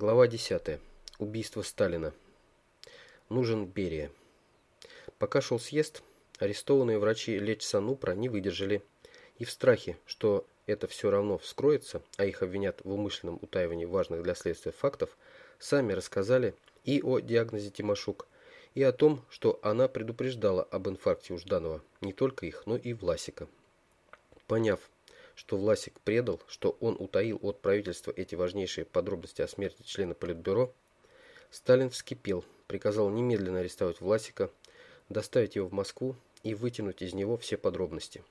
Глава 10. Убийство Сталина. Нужен Берия. Пока шел съезд, арестованные врачи Лечсанупра не выдержали и в страхе, что это все равно вскроется, а их обвинят в умышленном утаивании важных для следствия фактов, сами рассказали и о диагнозе Тимошук, и о том, что она предупреждала об инфаркте у Жданова не только их, но и Власика. Поняв, что Власик предал, что он утаил от правительства эти важнейшие подробности о смерти члена Политбюро, Сталин вскипел, приказал немедленно арестовать Власика, доставить его в Москву и вытянуть из него все подробности.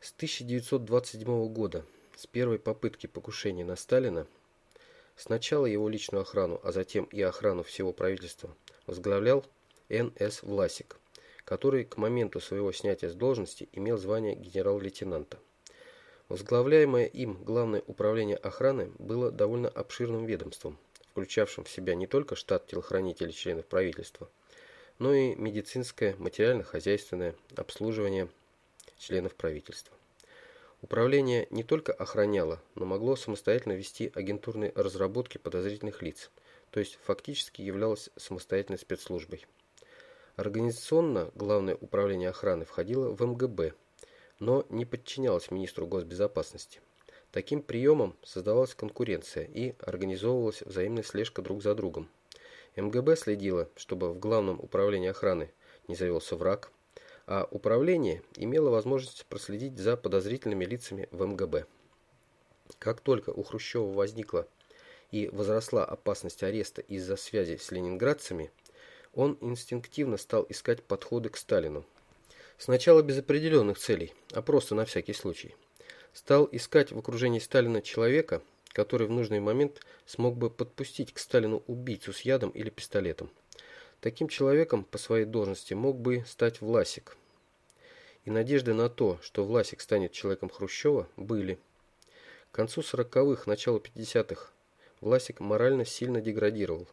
С 1927 года, с первой попытки покушения на Сталина, сначала его личную охрану, а затем и охрану всего правительства, возглавлял Н.С. Власик, который к моменту своего снятия с должности имел звание генерал-лейтенанта. Возглавляемое им Главное управление охраны было довольно обширным ведомством, включавшим в себя не только штат телохранителей членов правительства, но и медицинское, материально-хозяйственное обслуживание членов правительства. Управление не только охраняло, но могло самостоятельно вести агентурные разработки подозрительных лиц, то есть фактически являлось самостоятельной спецслужбой. Организационно Главное управление охраны входило в МГБ, но не подчинялась министру госбезопасности. Таким приемом создавалась конкуренция и организовывалась взаимная слежка друг за другом. МГБ следило, чтобы в Главном управлении охраны не завелся враг, а управление имело возможность проследить за подозрительными лицами в МГБ. Как только у Хрущева возникла и возросла опасность ареста из-за связи с ленинградцами, он инстинктивно стал искать подходы к Сталину, Сначала без определенных целей, а просто на всякий случай. Стал искать в окружении Сталина человека, который в нужный момент смог бы подпустить к Сталину убийцу с ядом или пистолетом. Таким человеком по своей должности мог бы стать Власик. И надежды на то, что Власик станет человеком Хрущева, были. К концу 40-х, началу 50-х Власик морально сильно деградировал,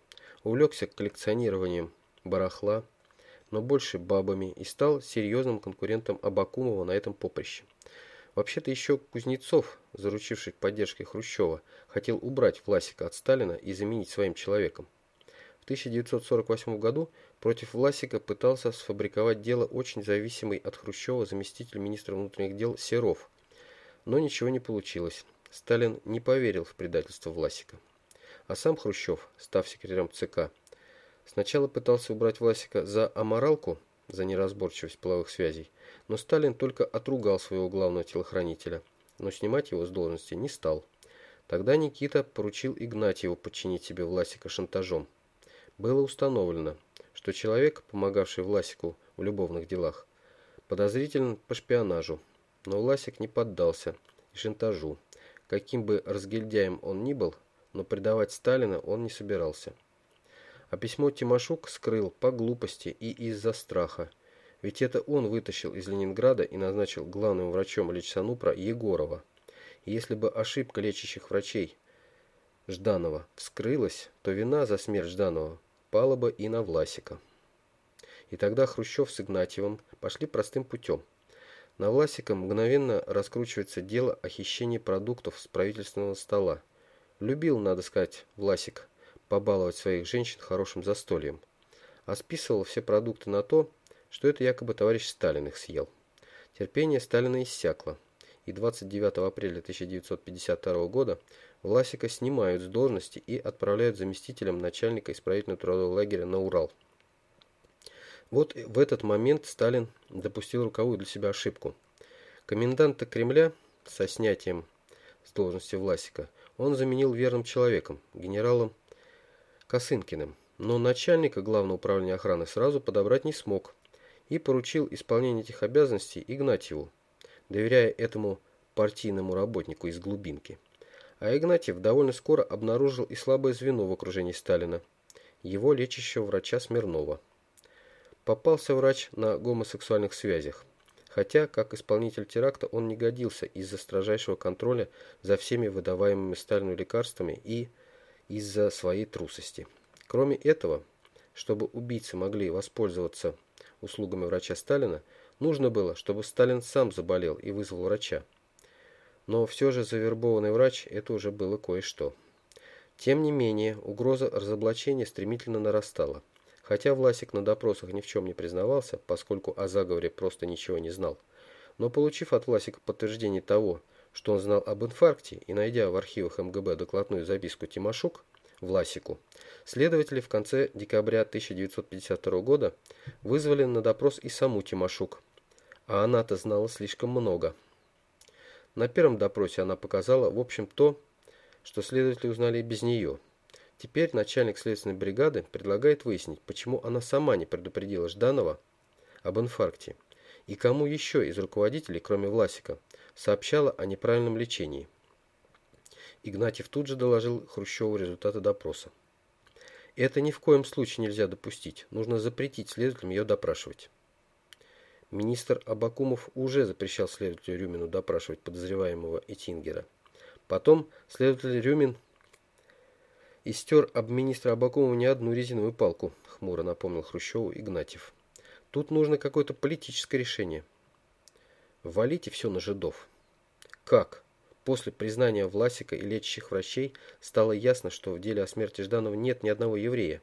увлекся коллекционированием барахла, но больше бабами и стал серьезным конкурентом Абакумова на этом поприще. Вообще-то еще Кузнецов, заручивший поддержкой Хрущева, хотел убрать Власика от Сталина и заменить своим человеком. В 1948 году против Власика пытался сфабриковать дело очень зависимый от Хрущева заместитель министра внутренних дел Серов. Но ничего не получилось. Сталин не поверил в предательство Власика. А сам Хрущев, став секретарем ЦК, Сначала пытался убрать Власика за аморалку, за неразборчивость половых связей, но Сталин только отругал своего главного телохранителя, но снимать его с должности не стал. Тогда Никита поручил Игнатьеву подчинить себе Власика шантажом. Было установлено, что человек, помогавший Власику в любовных делах, подозрителен по шпионажу, но Власик не поддался и шантажу. Каким бы разгильдяем он ни был, но предавать Сталина он не собирался. А письмо Тимошук скрыл по глупости и из-за страха. Ведь это он вытащил из Ленинграда и назначил главным врачом Лечсанупра Егорова. И если бы ошибка лечащих врачей Жданова вскрылась, то вина за смерть Жданова пала бы и на Власика. И тогда Хрущев с Игнатьевым пошли простым путем. На Власика мгновенно раскручивается дело о хищении продуктов с правительственного стола. Любил, надо сказать, Власик побаловать своих женщин хорошим застольем, а списывал все продукты на то, что это якобы товарищ Сталин их съел. Терпение Сталина иссякло, и 29 апреля 1952 года Власика снимают с должности и отправляют заместителем начальника исправительного трудового лагеря на Урал. Вот в этот момент Сталин допустил руковую для себя ошибку. Коменданта Кремля со снятием с должности Власика он заменил верным человеком, генералом Косынкиным, но начальника Главного управления охраны сразу подобрать не смог и поручил исполнение этих обязанностей Игнатьеву, доверяя этому партийному работнику из глубинки. А Игнатьев довольно скоро обнаружил и слабое звено в окружении Сталина, его лечащего врача Смирнова. Попался врач на гомосексуальных связях, хотя как исполнитель теракта он не годился из-за строжайшего контроля за всеми выдаваемыми Сталину лекарствами и из-за своей трусости. Кроме этого, чтобы убийцы могли воспользоваться услугами врача Сталина, нужно было, чтобы Сталин сам заболел и вызвал врача. Но все же завербованный врач – это уже было кое-что. Тем не менее, угроза разоблачения стремительно нарастала. Хотя Власик на допросах ни в чем не признавался, поскольку о заговоре просто ничего не знал. Но получив от Власика подтверждение того, что он знал об инфаркте и найдя в архивах МГБ докладную записку Тимошук, Власику, следователи в конце декабря 1952 года вызвали на допрос и саму Тимошук, а она-то знала слишком много. На первом допросе она показала, в общем, то, что следователи узнали и без нее. Теперь начальник следственной бригады предлагает выяснить, почему она сама не предупредила Жданова об инфаркте и кому еще из руководителей, кроме Власика, сообщала о неправильном лечении. Игнатьев тут же доложил Хрущеву результаты допроса. Это ни в коем случае нельзя допустить. Нужно запретить следователям ее допрашивать. Министр Абакумов уже запрещал следователю Рюмину допрашивать подозреваемого Этингера. Потом следователь Рюмин истер об министра Абакумова не одну резиновую палку, хмуро напомнил Хрущеву Игнатьев. Тут нужно какое-то политическое решение. Валите все на жидов. Как? После признания Власика и лечащих врачей стало ясно, что в деле о смерти Жданова нет ни одного еврея.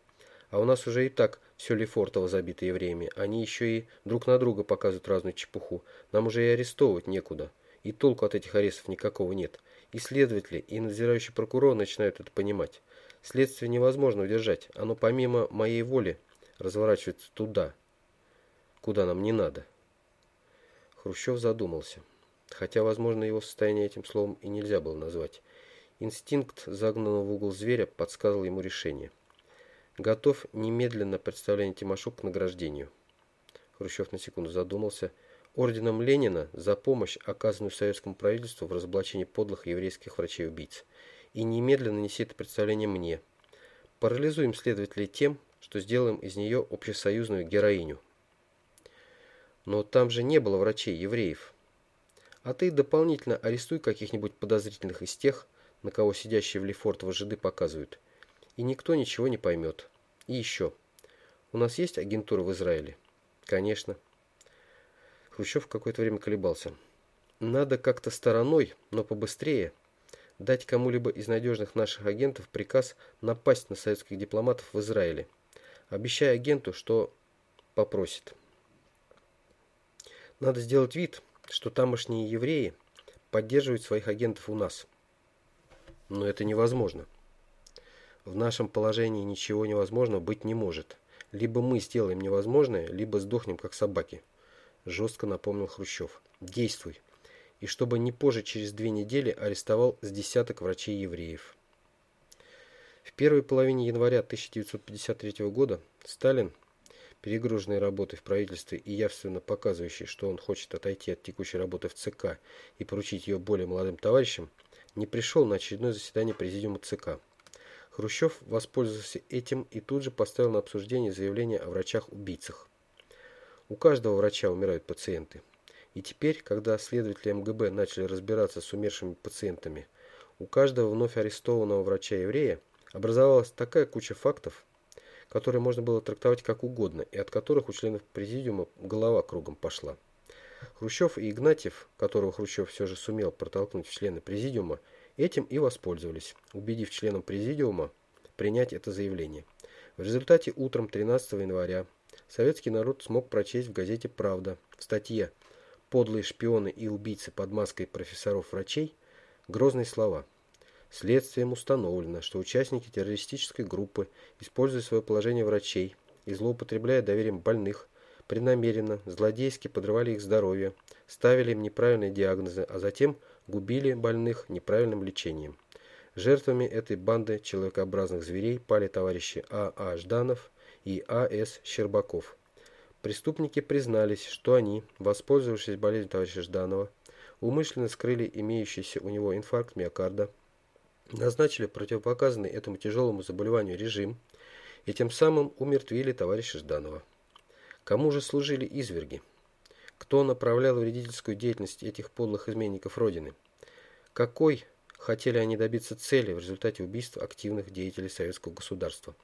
А у нас уже и так все Лефортово забито евреями. Они еще и друг на друга показывают разную чепуху. Нам уже и арестовывать некуда. И толку от этих арестов никакого нет. И следователи, и надзирающий прокурор начинают это понимать. Следствие невозможно удержать. Оно помимо моей воли разворачивается туда, куда нам не надо. Хрущев задумался. Хотя, возможно, его состояние этим словом и нельзя было назвать. Инстинкт загнанного в угол зверя подсказывал ему решение. Готов немедленно представление Тимошук к награждению. Хрущев на секунду задумался. Орденом Ленина за помощь, оказанную советскому правительству в разоблачении подлых еврейских врачей-убийц. И немедленно неси это представление мне. Парализуем следователей тем, что сделаем из нее общесоюзную героиню. Но там же не было врачей-евреев. А ты дополнительно арестуй каких-нибудь подозрительных из тех, на кого сидящие в Лефортово жиды показывают. И никто ничего не поймет. И еще. У нас есть агентура в Израиле? Конечно. Хрущев какое-то время колебался. Надо как-то стороной, но побыстрее, дать кому-либо из надежных наших агентов приказ напасть на советских дипломатов в Израиле, обещая агенту, что попросит. Надо сделать вид, что тамошние евреи поддерживают своих агентов у нас. Но это невозможно. В нашем положении ничего невозможного быть не может. Либо мы сделаем невозможное, либо сдохнем как собаки. Жестко напомнил Хрущев. Действуй. И чтобы не позже через две недели арестовал с десяток врачей-евреев. В первой половине января 1953 года Сталин перегруженной работой в правительстве и явственно показывающий, что он хочет отойти от текущей работы в ЦК и поручить ее более молодым товарищам, не пришел на очередное заседание президиума ЦК. Хрущев воспользовался этим и тут же поставил на обсуждение заявление о врачах-убийцах. У каждого врача умирают пациенты. И теперь, когда следователи МГБ начали разбираться с умершими пациентами, у каждого вновь арестованного врача-еврея образовалась такая куча фактов, которые можно было трактовать как угодно и от которых у членов президиума голова кругом пошла. Хрущев и Игнатьев, которого Хрущев все же сумел протолкнуть в члены президиума, этим и воспользовались, убедив членов президиума принять это заявление. В результате утром 13 января советский народ смог прочесть в газете «Правда» в статье «Подлые шпионы и убийцы под маской профессоров-врачей» грозные слова – Следствием установлено, что участники террористической группы, используя свое положение врачей и злоупотребляя доверием больных, преднамеренно, злодейски подрывали их здоровье, ставили им неправильные диагнозы, а затем губили больных неправильным лечением. Жертвами этой банды человекообразных зверей пали товарищи А. А. Жданов и А. С. Щербаков. Преступники признались, что они, воспользовавшись болезнью товарища Жданова, умышленно скрыли имеющийся у него инфаркт миокарда, назначили противопоказанный этому тяжелому заболеванию режим и тем самым умертвили товарища Жданова. Кому же служили изверги? Кто направлял вредительскую деятельность этих подлых изменников Родины? Какой хотели они добиться цели в результате убийств активных деятелей советского государства?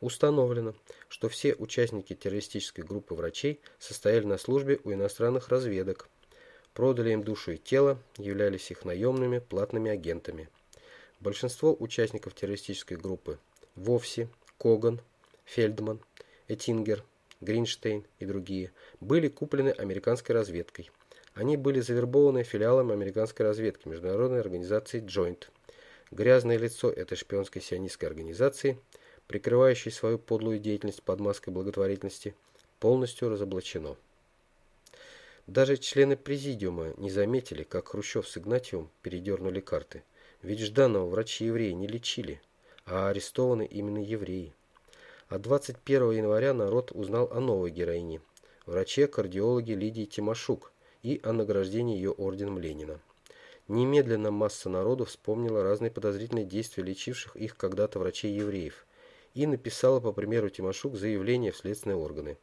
Установлено, что все участники террористической группы врачей состояли на службе у иностранных разведок, продали им душу и тело, являлись их наемными платными агентами. Большинство участников террористической группы Вовси, Коган, Фельдман, Этингер, Гринштейн и другие были куплены американской разведкой. Они были завербованы филиалом американской разведки международной организации Joint. Грязное лицо этой шпионской сионистской организации, прикрывающей свою подлую деятельность под маской благотворительности, полностью разоблачено. Даже члены президиума не заметили, как Хрущев с Игнатьевым передернули карты. Ведь Жданова врачи-евреи не лечили, а арестованы именно евреи. А 21 января народ узнал о новой героине, враче-кардиологе Лидии Тимошук и о награждении ее орденом Ленина. Немедленно масса народу вспомнила разные подозрительные действия лечивших их когда-то врачей-евреев и написала, по примеру Тимошук, заявление в следственные органы.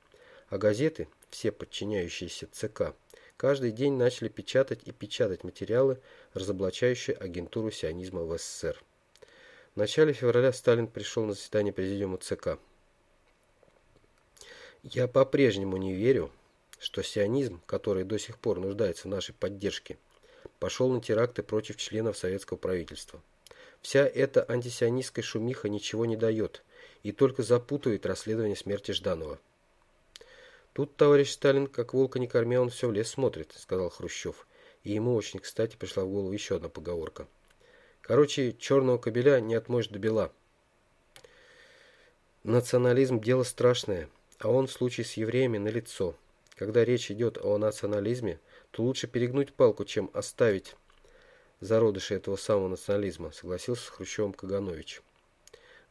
А газеты, все подчиняющиеся ЦК, каждый день начали печатать и печатать материалы, разоблачающие агентуру сионизма в СССР. В начале февраля Сталин пришел на заседание президиума ЦК. Я по-прежнему не верю, что сионизм, который до сих пор нуждается в нашей поддержке, пошел на теракты против членов советского правительства. Вся эта антисионистская шумиха ничего не дает и только запутывает расследование смерти Жданова. Тут товарищ Сталин, как волка не корми, он все в лес смотрит, сказал Хрущев. И ему очень, кстати, пришла в голову еще одна поговорка. Короче, черного кобеля не отмоешь до бела. Национализм – дело страшное а он в случае с евреями налицо. Когда речь идет о национализме, то лучше перегнуть палку, чем оставить зародыши этого самого национализма, согласился с Хрущевым Каганович.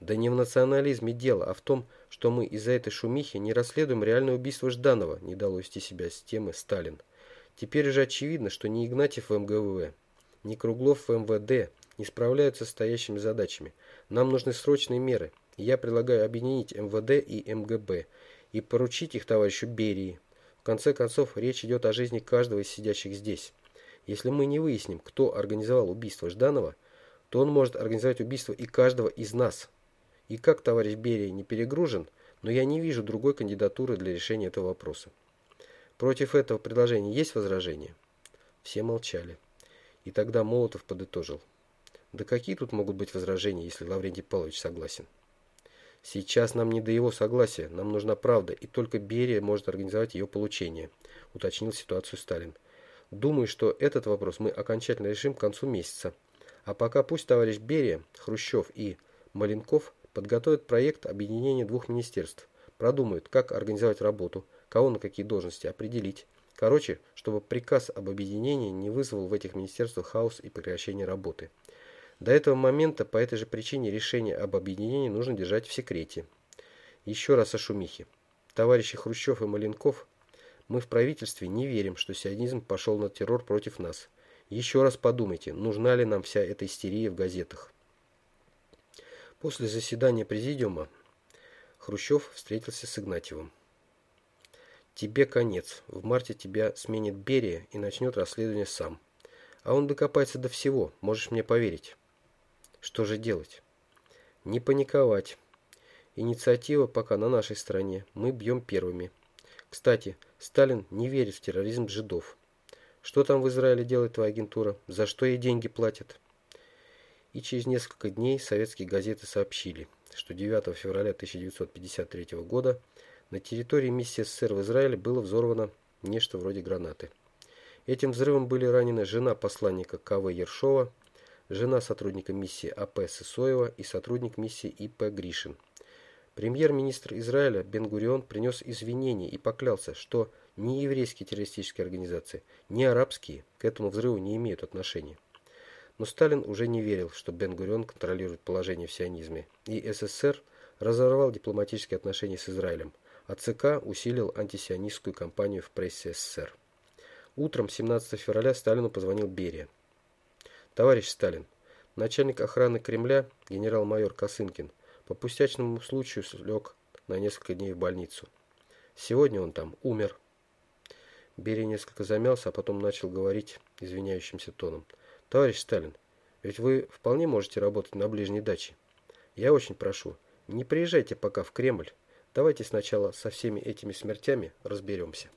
Да не в национализме дело, а в том, что мы из-за этой шумихи не расследуем реальное убийство Жданова, не дал увести себя с темы Сталин. Теперь же очевидно, что ни Игнатьев в МГВ, ни Круглов в МВД не справляются с стоящими задачами. Нам нужны срочные меры. Я предлагаю объединить МВД и МГБ и поручить их товарищу Берии. В конце концов, речь идет о жизни каждого из сидящих здесь. Если мы не выясним, кто организовал убийство Жданова, то он может организовать убийство и каждого из нас. И как товарищ Берия не перегружен, но я не вижу другой кандидатуры для решения этого вопроса. Против этого предложения есть возражения? Все молчали. И тогда Молотов подытожил. Да какие тут могут быть возражения, если Лаврентий Павлович согласен? Сейчас нам не до его согласия, нам нужна правда, и только Берия может организовать ее получение, уточнил ситуацию Сталин. Думаю, что этот вопрос мы окончательно решим к концу месяца. А пока пусть товарищ Берия, Хрущев и Маленков подготовят проект объединения двух министерств, продумают, как организовать работу, кого на какие должности определить. Короче, чтобы приказ об объединении не вызвал в этих министерствах хаос и прекращение работы. До этого момента по этой же причине решение об объединении нужно держать в секрете. Еще раз о шумихе. Товарищи Хрущев и Маленков, мы в правительстве не верим, что сионизм пошел на террор против нас. Еще раз подумайте, нужна ли нам вся эта истерия в газетах. После заседания президиума Хрущев встретился с Игнатьевым. Тебе конец. В марте тебя сменит Берия и начнет расследование сам. А он докопается до всего, можешь мне поверить. Что же делать? Не паниковать. Инициатива пока на нашей стороне. Мы бьем первыми. Кстати, Сталин не верит в терроризм жидов. Что там в Израиле делает твоя агентура? За что ей деньги платят? И через несколько дней советские газеты сообщили, что 9 февраля 1953 года на территории миссии СССР в Израиле было взорвано нечто вроде гранаты. Этим взрывом были ранены жена посланника К.В. Ершова жена сотрудника миссии А.П. Сысоева и сотрудник миссии И.П. Гришин. Премьер-министр Израиля Бен-Гурион принес извинения и поклялся, что ни еврейские террористические организации, ни арабские к этому взрыву не имеют отношения. Но Сталин уже не верил, что Бен-Гурион контролирует положение в сионизме, и СССР разорвал дипломатические отношения с Израилем, а ЦК усилил антисионистскую кампанию в прессе СССР. Утром 17 февраля Сталину позвонил Берия. Товарищ Сталин, начальник охраны Кремля, генерал-майор Косынкин, по пустячному случаю слег на несколько дней в больницу. Сегодня он там умер. Берия несколько замялся, а потом начал говорить извиняющимся тоном. Товарищ Сталин, ведь вы вполне можете работать на ближней даче. Я очень прошу, не приезжайте пока в Кремль. Давайте сначала со всеми этими смертями разберемся.